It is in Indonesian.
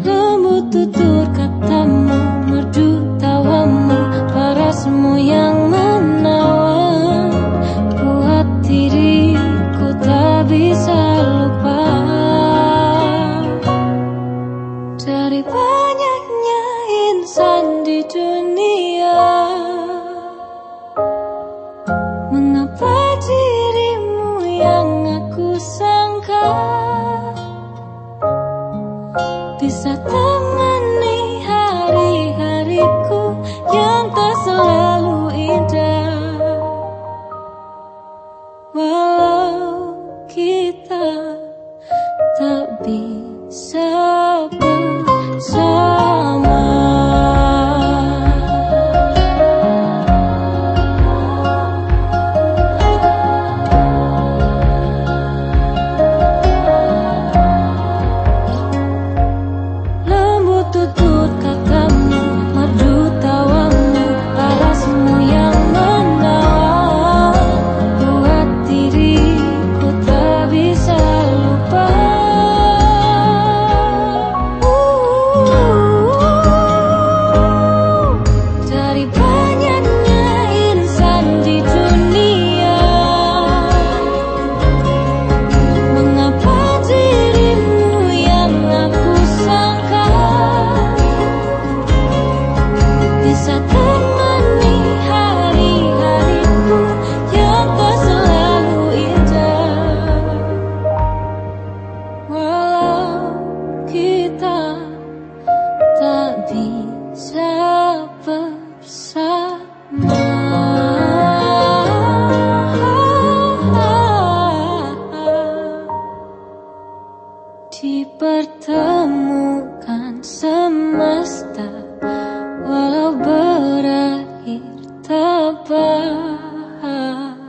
Lemu tutur katamu Merdu tawamu para semua yang menawan. Buat diriku tak bisa lupa. Dari banyaknya insan di dunia bisa temani hari-hariku yang tak selalu indah. Walau kita dipertemukan semesta walau berakhir tak bahagia.